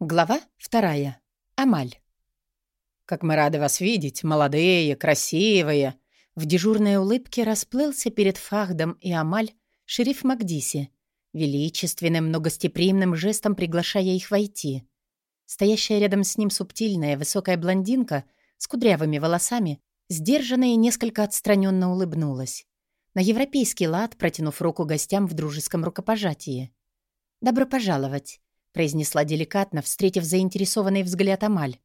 Глава вторая. Амаль. «Как мы рады вас видеть, молодые, красивые!» В дежурной улыбке расплылся перед Фахдом и Амаль шериф Макдиси, величественным, но гостеприимным жестом приглашая их войти. Стоящая рядом с ним субтильная, высокая блондинка с кудрявыми волосами, сдержанно и несколько отстраненно улыбнулась. На европейский лад, протянув руку гостям в дружеском рукопожатии. «Добро пожаловать!» Произнесла деликатно, встретив заинтересованный взгляд Амаль.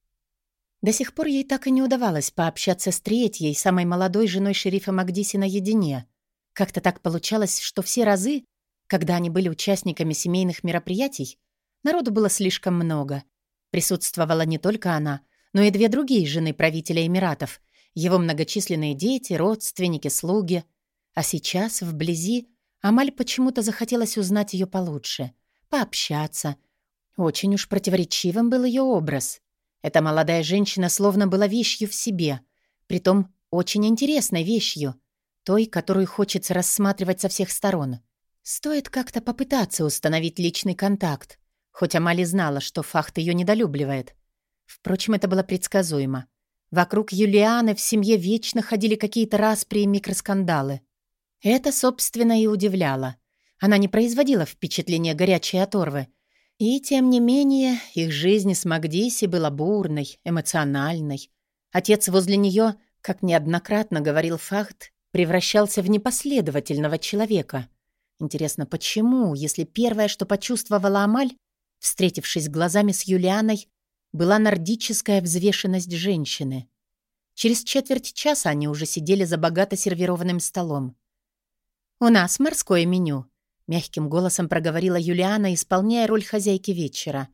До сих пор ей так и не удавалось пообщаться с третьей, самой молодой женой шерифа Макдиси наедине. Как-то так получалось, что все разы, когда они были участниками семейных мероприятий, народу было слишком много. Присутствовала не только она, но и две другие жены правителя Эмиратов, его многочисленные дети, родственники, слуги. А сейчас, вблизи, Амаль почему-то захотелось узнать ее получше, пообщаться — очень уж противоречивым был ее образ. Эта молодая женщина словно была вещью в себе, притом очень интересной вещью, той, которую хочется рассматривать со всех сторон. Стоит как-то попытаться установить личный контакт, хоть Амали знала, что Фахт ее недолюбливает. Впрочем, это было предсказуемо. Вокруг Юлианы в семье вечно ходили какие-то распри и микроскандалы. Это, собственно, и удивляло. Она не производила впечатления горячей оторвы, и тем не менее, их жизнь с Магдиси была бурной, эмоциональной. Отец возле нее, как неоднократно говорил Фахт, превращался в непоследовательного человека. Интересно, почему, если первое, что почувствовала Амаль, встретившись глазами с Юлианой, была нордическая взвешенность женщины? Через четверть часа они уже сидели за богато сервированным столом. «У нас морское меню», Мягким голосом проговорила Юлиана, исполняя роль хозяйки вечера.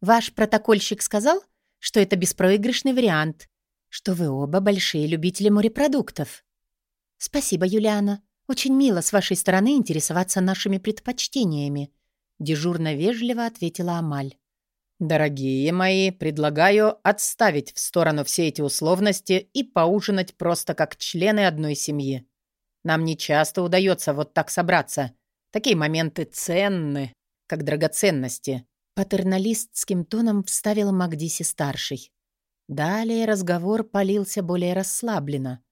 «Ваш протокольщик сказал, что это беспроигрышный вариант, что вы оба большие любители морепродуктов». «Спасибо, Юлиана. Очень мило с вашей стороны интересоваться нашими предпочтениями», дежурно вежливо ответила Амаль. «Дорогие мои, предлагаю отставить в сторону все эти условности и поужинать просто как члены одной семьи. Нам не часто удается вот так собраться, Такие моменты ценны, как драгоценности. Патерналистским тоном вставил Магдиси-старший. Далее разговор полился более расслабленно.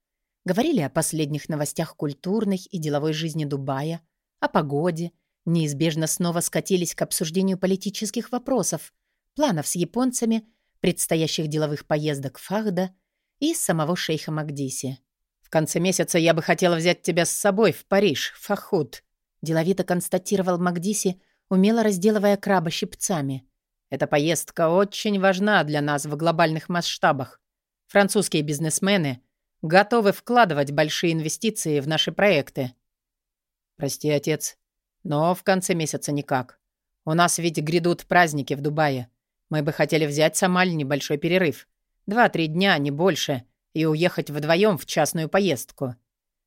Говорили о последних новостях культурной и деловой жизни Дубая, о погоде, неизбежно снова скатились к обсуждению политических вопросов, планов с японцами, предстоящих деловых поездок Фахда и самого шейха Магдиси. «В конце месяца я бы хотела взять тебя с собой в Париж, Фахуд», деловито констатировал Макдиси, умело разделывая краба щипцами. «Эта поездка очень важна для нас в глобальных масштабах. Французские бизнесмены готовы вкладывать большие инвестиции в наши проекты». «Прости, отец, но в конце месяца никак. У нас ведь грядут праздники в Дубае. Мы бы хотели взять Самаль небольшой перерыв. Два-три дня, не больше, и уехать вдвоем в частную поездку».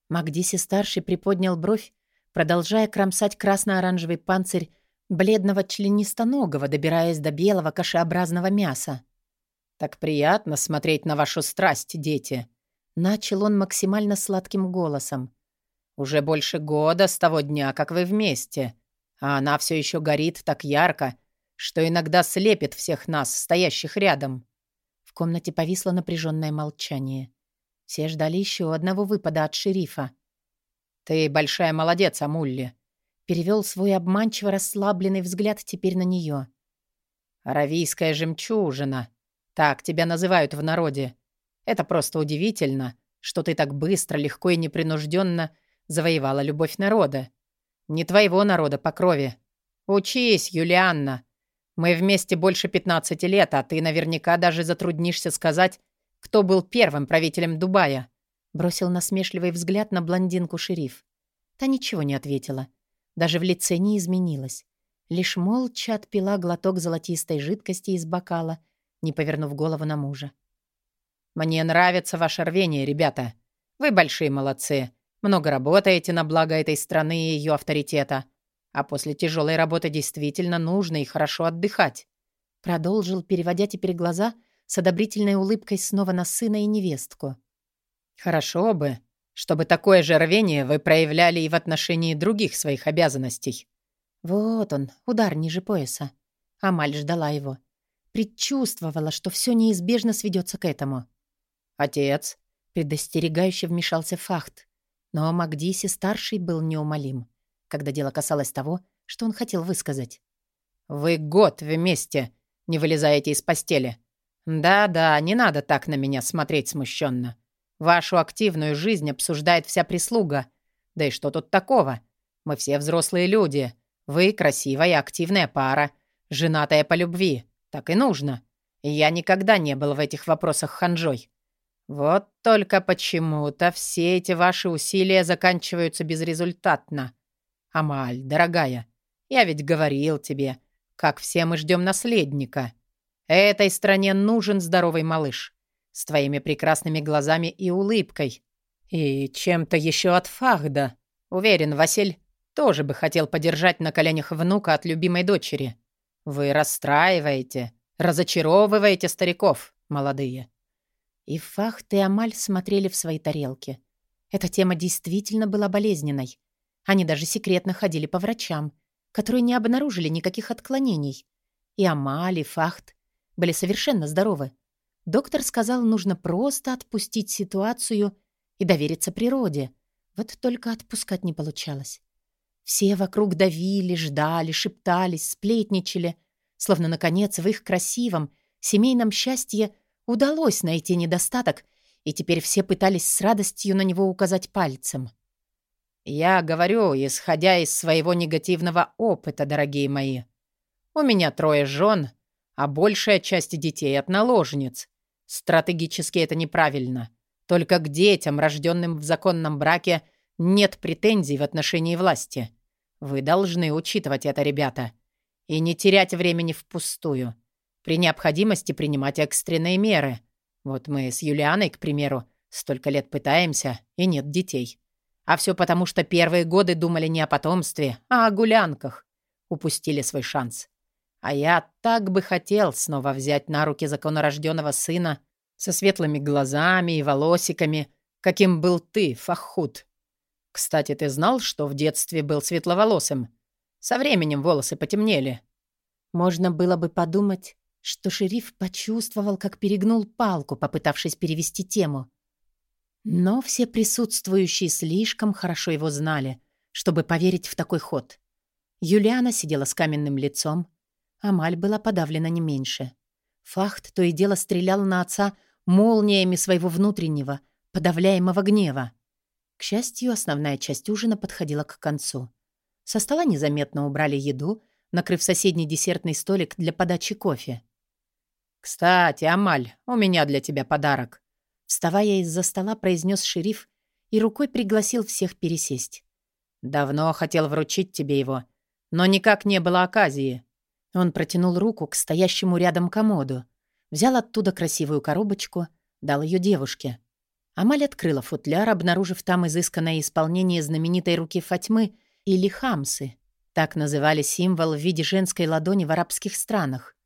Макдиси-старший приподнял бровь, продолжая кромсать красно-оранжевый панцирь бледного членистоногого, добираясь до белого кашеобразного мяса. «Так приятно смотреть на вашу страсть, дети!» Начал он максимально сладким голосом. «Уже больше года с того дня, как вы вместе, а она все еще горит так ярко, что иногда слепит всех нас, стоящих рядом». В комнате повисло напряженное молчание. Все ждали еще одного выпада от шерифа. «Ты большая молодец, Амулли», — перевел свой обманчиво расслабленный взгляд теперь на нее. «Аравийская жемчужина. Так тебя называют в народе. Это просто удивительно, что ты так быстро, легко и непринужденно завоевала любовь народа. Не твоего народа по крови. Учись, Юлианна. Мы вместе больше 15 лет, а ты наверняка даже затруднишься сказать, кто был первым правителем Дубая. Бросил насмешливый взгляд на блондинку шериф. Та ничего не ответила. Даже в лице не изменилась. Лишь молча отпила глоток золотистой жидкости из бокала, не повернув голову на мужа. «Мне нравится ваше рвение, ребята. Вы большие молодцы. Много работаете на благо этой страны и ее авторитета. А после тяжелой работы действительно нужно и хорошо отдыхать». Продолжил, переводя теперь глаза с одобрительной улыбкой снова на сына и невестку. Хорошо бы, чтобы такое же рвение вы проявляли и в отношении других своих обязанностей. Вот он, удар ниже пояса. Амаль ждала его. предчувствовала, что все неизбежно сведется к этому. «Отец», — предостерегающе вмешался Фахт. Но Магдиси-старший был неумолим, когда дело касалось того, что он хотел высказать. «Вы год вместе не вылезаете из постели. Да-да, не надо так на меня смотреть смущенно. Вашу активную жизнь обсуждает вся прислуга. Да и что тут такого? Мы все взрослые люди. Вы красивая активная пара, женатая по любви. Так и нужно. Я никогда не был в этих вопросах ханжой. Вот только почему-то все эти ваши усилия заканчиваются безрезультатно. Амаль, дорогая, я ведь говорил тебе, как все мы ждем наследника. Этой стране нужен здоровый малыш. С твоими прекрасными глазами и улыбкой. И чем-то еще от Фахда. Уверен, Василь тоже бы хотел подержать на коленях внука от любимой дочери. Вы расстраиваете, разочаровываете стариков, молодые. И Фахт и Амаль смотрели в свои тарелки. Эта тема действительно была болезненной. Они даже секретно ходили по врачам, которые не обнаружили никаких отклонений. И Амаль, и Фахт были совершенно здоровы. Доктор сказал, нужно просто отпустить ситуацию и довериться природе. Вот только отпускать не получалось. Все вокруг давили, ждали, шептались, сплетничали, словно, наконец, в их красивом, семейном счастье удалось найти недостаток, и теперь все пытались с радостью на него указать пальцем. «Я говорю, исходя из своего негативного опыта, дорогие мои. У меня трое жен, а большая часть детей от наложниц. Стратегически это неправильно. Только к детям, рожденным в законном браке, нет претензий в отношении власти. Вы должны учитывать это, ребята. И не терять времени впустую. При необходимости принимать экстренные меры. Вот мы с Юлианой, к примеру, столько лет пытаемся, и нет детей. А все потому, что первые годы думали не о потомстве, а о гулянках. Упустили свой шанс. А я так бы хотел снова взять на руки законорожденного сына со светлыми глазами и волосиками, каким был ты, Фахут. Кстати, ты знал, что в детстве был светловолосым? Со временем волосы потемнели. Можно было бы подумать, что шериф почувствовал, как перегнул палку, попытавшись перевести тему. Но все присутствующие слишком хорошо его знали, чтобы поверить в такой ход. Юлиана сидела с каменным лицом. Амаль была подавлена не меньше. Фахт то и дело стрелял на отца молниями своего внутреннего, подавляемого гнева. К счастью, основная часть ужина подходила к концу. Со стола незаметно убрали еду, накрыв соседний десертный столик для подачи кофе. «Кстати, Амаль, у меня для тебя подарок», вставая из-за стола, произнес шериф и рукой пригласил всех пересесть. «Давно хотел вручить тебе его, но никак не было оказии». Он протянул руку к стоящему рядом комоду, взял оттуда красивую коробочку, дал ее девушке. Амаль открыла футляр, обнаружив там изысканное исполнение знаменитой руки Фатьмы или хамсы. Так называли символ в виде женской ладони в арабских странах.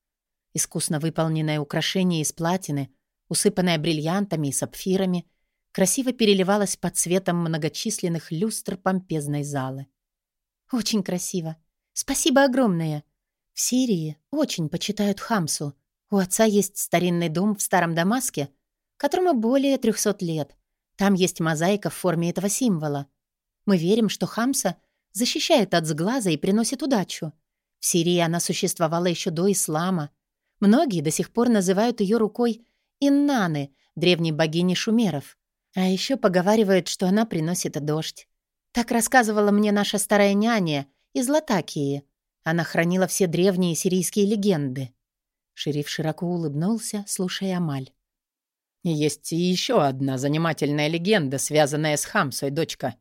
Искусно выполненное украшение из платины, усыпанное бриллиантами и сапфирами, красиво переливалось под цветом многочисленных люстр помпезной залы. «Очень красиво. Спасибо огромное. В Сирии очень почитают хамсу. У отца есть старинный дом в Старом Дамаске — которому более 300 лет. Там есть мозаика в форме этого символа. Мы верим, что Хамса защищает от сглаза и приносит удачу. В Сирии она существовала еще до ислама. Многие до сих пор называют ее рукой Иннаны, древней богини шумеров. А еще поговаривают, что она приносит дождь. Так рассказывала мне наша старая няня из Латакии. Она хранила все древние сирийские легенды. Шериф широко улыбнулся, слушая Амаль. Есть еще одна занимательная легенда, связанная с Хамсой, дочка.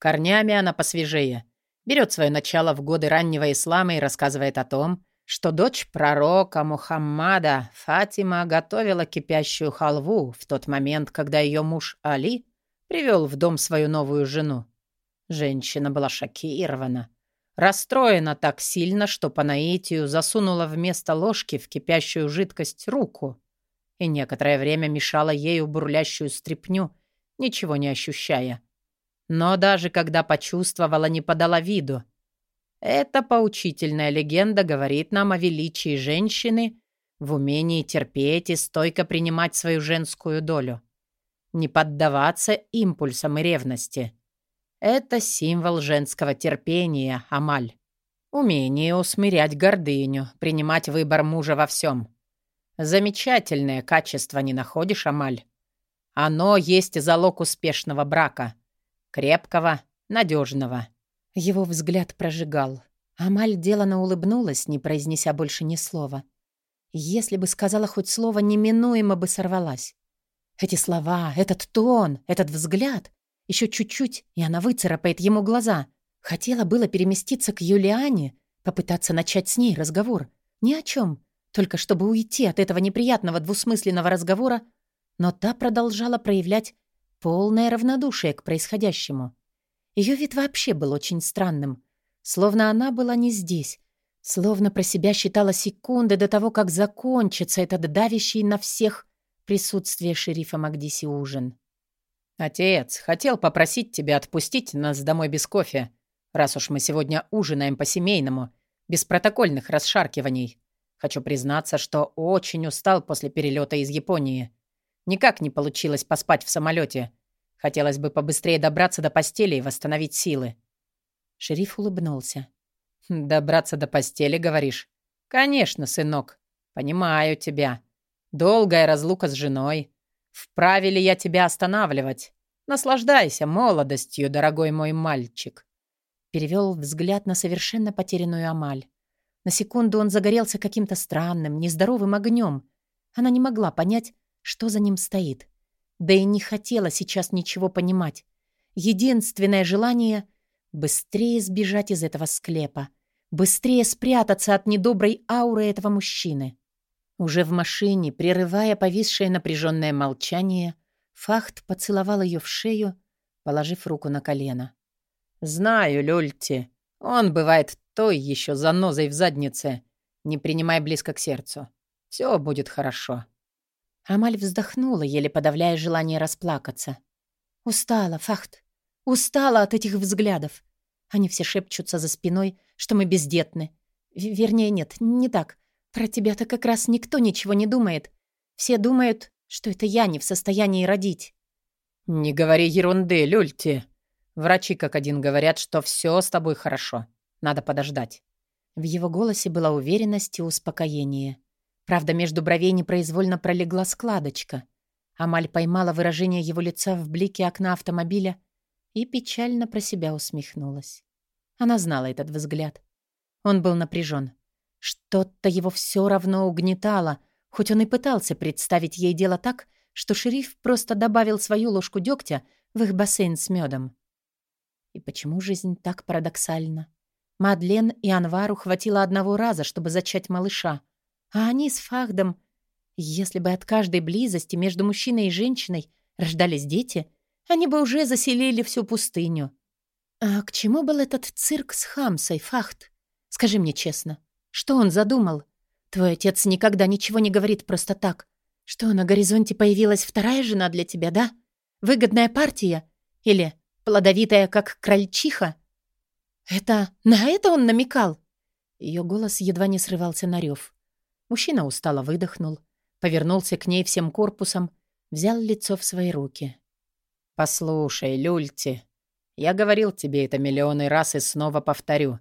Корнями она посвежее. Берет свое начало в годы раннего ислама и рассказывает о том, что дочь пророка Мухаммада Фатима готовила кипящую халву в тот момент, когда ее муж Али привел в дом свою новую жену. Женщина была шокирована. Расстроена так сильно, что по наитию засунула вместо ложки в кипящую жидкость руку и некоторое время мешала ею бурлящую стряпню, ничего не ощущая. Но даже когда почувствовала, не подала виду. Эта поучительная легенда говорит нам о величии женщины, в умении терпеть и стойко принимать свою женскую долю. Не поддаваться импульсам и ревности. Это символ женского терпения, Амаль. Умение усмирять гордыню, принимать выбор мужа во всем. Замечательное качество не находишь, Амаль? Оно есть залог успешного брака. Крепкого, надежного. Его взгляд прожигал. Амаль делано улыбнулась, не произнеся больше ни слова. Если бы сказала хоть слово, неминуемо бы сорвалась. Эти слова, этот тон, этот взгляд. Еще чуть-чуть, и она выцарапает ему глаза. Хотела было переместиться к Юлиане, попытаться начать с ней разговор. Ни о чем, только чтобы уйти от этого неприятного двусмысленного разговора, но та продолжала проявлять полное равнодушие к происходящему. Ее вид вообще был очень странным, словно она была не здесь, словно про себя считала секунды до того, как закончится этот давящий на всех присутствие шерифа Магдиси ужин. «Отец, хотел попросить тебя отпустить нас домой без кофе, раз уж мы сегодня ужинаем по-семейному, без протокольных расшаркиваний. Хочу признаться, что очень устал после перелета из Японии. Никак не получилось поспать в самолете. Хотелось бы побыстрее добраться до постели и восстановить силы». Шериф улыбнулся. «Добраться до постели, говоришь?» «Конечно, сынок. Понимаю тебя. Долгая разлука с женой. Вправе ли я тебя останавливать? Наслаждайся молодостью, дорогой мой мальчик. Перевел взгляд на совершенно потерянную Амаль. На секунду он загорелся каким-то странным, нездоровым огнем. Она не могла понять, что за ним стоит. Да и не хотела сейчас ничего понимать. Единственное желание — быстрее сбежать из этого склепа, быстрее спрятаться от недоброй ауры этого мужчины. Уже в машине, прерывая повисшее напряженное молчание, Фахт поцеловал ее в шею, положив руку на колено. «Знаю, Люльти, он бывает той еще занозой в заднице. Не принимай близко к сердцу. Все будет хорошо». Амаль вздохнула, еле подавляя желание расплакаться. «Устала, Фахт. Устала от этих взглядов. Они все шепчутся за спиной, что мы бездетны. Вернее, нет, не так. Про тебя-то как раз никто ничего не думает. Все думают, что это я не в состоянии родить». «Не говори ерунды, Люльти. Врачи как один говорят, что все с тобой хорошо. Надо подождать». В его голосе была уверенность и успокоение. Правда, между бровей непроизвольно пролегла складочка. Амаль поймала выражение его лица в блике окна автомобиля и печально про себя усмехнулась. Она знала этот взгляд. Он был напряжен. Что-то его все равно угнетало, хоть он и пытался представить ей дело так, что шериф просто добавил свою ложку дегтя в их бассейн с медом. И почему жизнь так парадоксальна? Мадлен и Анвару хватило одного раза, чтобы зачать малыша. А они с Фахдом... Если бы от каждой близости между мужчиной и женщиной рождались дети, они бы уже заселили всю пустыню. А к чему был этот цирк с Хамсой, Фахд? Скажи мне честно. Что он задумал? Твой отец никогда ничего не говорит просто так. Что, на горизонте появилась вторая жена для тебя, да? Выгодная партия? Или плодовитая, как крольчиха? Это... на это он намекал? Ее голос едва не срывался на рев. Мужчина устало выдохнул, повернулся к ней всем корпусом, взял лицо в свои руки. «Послушай, Люльти, я говорил тебе это миллионы раз и снова повторю.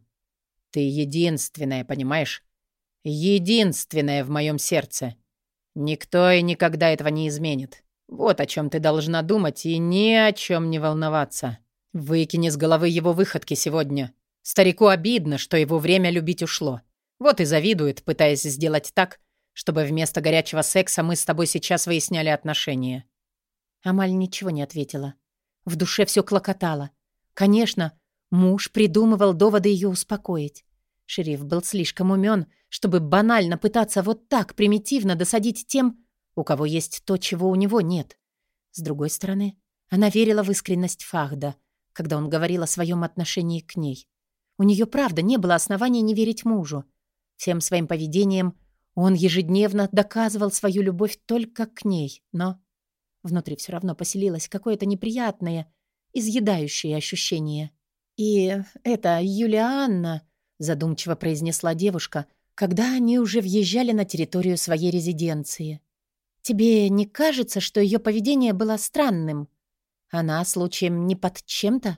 Ты единственная, понимаешь? Единственная в моем сердце. Никто и никогда этого не изменит. Вот о чем ты должна думать и ни о чем не волноваться. Выкини с головы его выходки сегодня. Старику обидно, что его время любить ушло. Вот и завидует, пытаясь сделать так, чтобы вместо горячего секса мы с тобой сейчас выясняли отношения». Амаль ничего не ответила. В душе все клокотало. Конечно, Муж придумывал доводы ее успокоить. Шериф был слишком умен, чтобы банально пытаться вот так примитивно досадить тем, у кого есть то, чего у него нет. С другой стороны, она верила в искренность Фахда, когда он говорил о своем отношении к ней. У нее правда не было оснований не верить мужу. Всем своим поведением он ежедневно доказывал свою любовь только к ней, но внутри все равно поселилось какое-то неприятное, изъедающее ощущение. «И это Юлианна», — задумчиво произнесла девушка, когда они уже въезжали на территорию своей резиденции. «Тебе не кажется, что ее поведение было странным? Она, случаем, не под чем-то?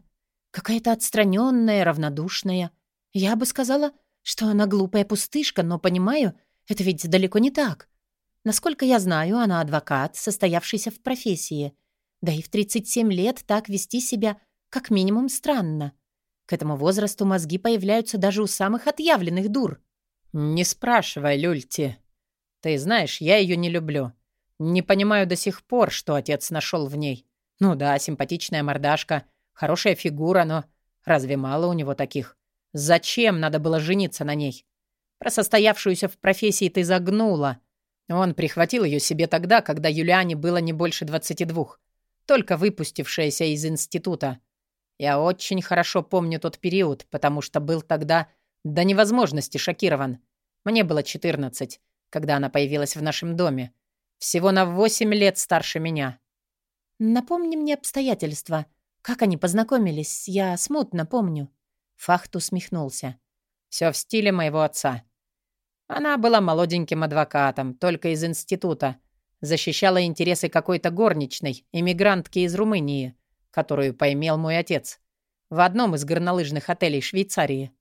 Какая-то отстраненная, равнодушная. Я бы сказала, что она глупая пустышка, но понимаю, это ведь далеко не так. Насколько я знаю, она адвокат, состоявшийся в профессии. Да и в 37 лет так вести себя как минимум странно. К этому возрасту мозги появляются даже у самых отъявленных дур. «Не спрашивай, Люльти. Ты знаешь, я ее не люблю. Не понимаю до сих пор, что отец нашел в ней. Ну да, симпатичная мордашка, хорошая фигура, но разве мало у него таких? Зачем надо было жениться на ней? Про состоявшуюся в профессии ты загнула. Он прихватил ее себе тогда, когда Юлиане было не больше 22, только выпустившаяся из института. Я очень хорошо помню тот период, потому что был тогда до невозможности шокирован. Мне было 14, когда она появилась в нашем доме. Всего на 8 лет старше меня. Напомни мне обстоятельства. Как они познакомились, я смутно помню. Фахт усмехнулся. Все в стиле моего отца. Она была молоденьким адвокатом, только из института. Защищала интересы какой-то горничной, иммигрантки из Румынии, которую поймел мой отец. В одном из горнолыжных отелей Швейцарии.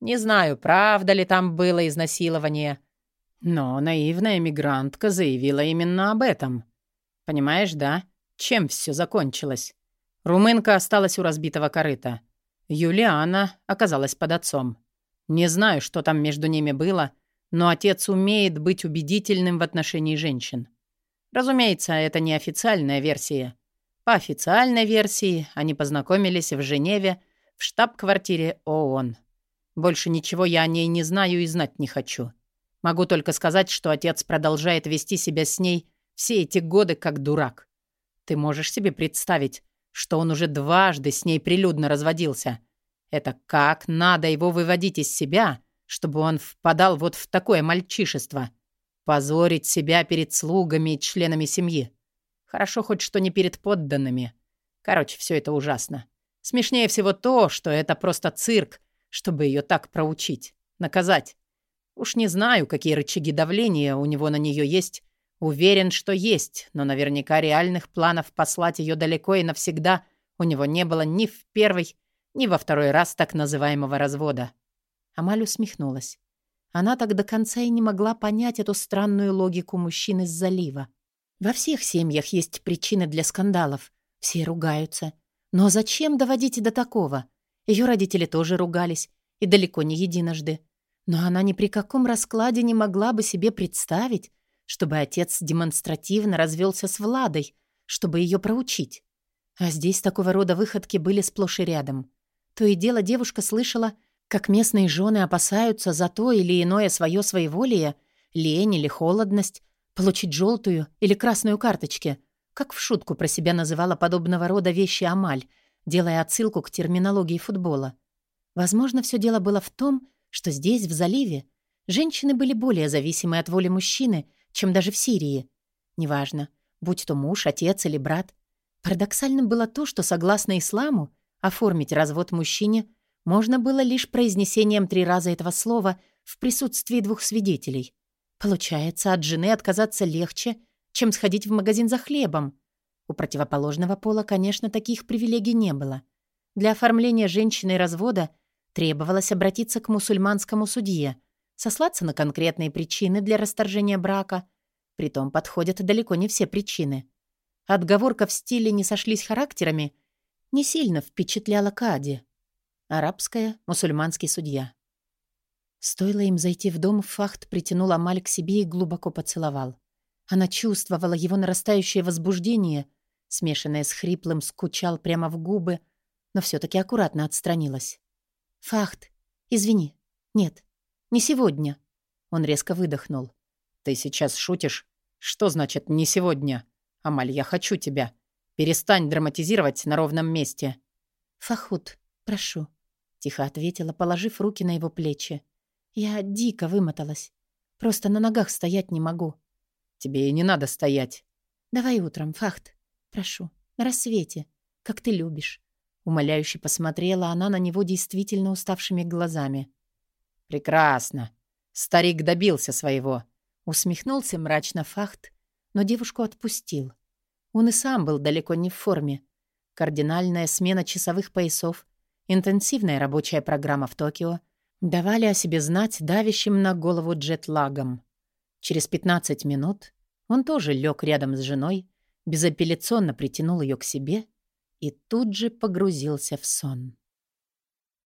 Не знаю, правда ли там было изнасилование. Но наивная мигрантка заявила именно об этом. Понимаешь, да? Чем все закончилось? Румынка осталась у разбитого корыта. Юлиана оказалась под отцом. Не знаю, что там между ними было, но отец умеет быть убедительным в отношении женщин. Разумеется, это не официальная версия. По официальной версии они познакомились в Женеве в штаб-квартире ООН. Больше ничего я о ней не знаю и знать не хочу. Могу только сказать, что отец продолжает вести себя с ней все эти годы как дурак. Ты можешь себе представить, что он уже дважды с ней прилюдно разводился. Это как надо его выводить из себя, чтобы он впадал вот в такое мальчишество. Позорить себя перед слугами и членами семьи. Хорошо хоть что не перед подданными. Короче, все это ужасно. Смешнее всего то, что это просто цирк, чтобы ее так проучить, наказать. Уж не знаю, какие рычаги давления у него на нее есть. Уверен, что есть, но наверняка реальных планов послать ее далеко и навсегда у него не было ни в первый, ни во второй раз так называемого развода. Амаль усмехнулась. Она так до конца и не могла понять эту странную логику мужчин из залива. Во всех семьях есть причины для скандалов. Все ругаются. Но зачем доводить до такого? Ее родители тоже ругались, и далеко не единожды. Но она ни при каком раскладе не могла бы себе представить, чтобы отец демонстративно развелся с Владой, чтобы ее проучить. А здесь такого рода выходки были сплошь и рядом. То и дело девушка слышала, как местные жены опасаются за то или иное свое своеволие, лень или холодность, получить желтую или красную карточки, как в шутку про себя называла подобного рода вещи Амаль, делая отсылку к терминологии футбола. Возможно, все дело было в том, что здесь, в заливе, женщины были более зависимы от воли мужчины, чем даже в Сирии. Неважно, будь то муж, отец или брат. Парадоксальным было то, что, согласно исламу, оформить развод мужчине можно было лишь произнесением три раза этого слова в присутствии двух свидетелей. Получается, от жены отказаться легче, чем сходить в магазин за хлебом. У противоположного пола, конечно, таких привилегий не было. Для оформления женщины развода требовалось обратиться к мусульманскому судье, сослаться на конкретные причины для расторжения брака. Притом подходят далеко не все причины. Отговорка в стиле «не сошлись характерами» не сильно впечатляла Кади. Арабская, мусульманский судья. Стоило им зайти в дом, Фахт притянул Амаль к себе и глубоко поцеловал. Она чувствовала его нарастающее возбуждение — смешанная с хриплым, скучал прямо в губы, но все таки аккуратно отстранилась. «Фахт, извини. Нет, не сегодня». Он резко выдохнул. «Ты сейчас шутишь? Что значит «не сегодня»? Амаль, я хочу тебя. Перестань драматизировать на ровном месте». «Фахут, прошу», — тихо ответила, положив руки на его плечи. «Я дико вымоталась. Просто на ногах стоять не могу». «Тебе и не надо стоять». «Давай утром, Фахт. Прошу, на рассвете, как ты любишь». Умоляюще посмотрела она на него действительно уставшими глазами. «Прекрасно. Старик добился своего. Усмехнулся мрачно Фахт, но девушку отпустил. Он и сам был далеко не в форме. Кардинальная смена часовых поясов, интенсивная рабочая программа в Токио давали о себе знать давящим на голову джетлагом. Через 15 минут он тоже лег рядом с женой, безапелляционно притянул ее к себе и тут же погрузился в сон.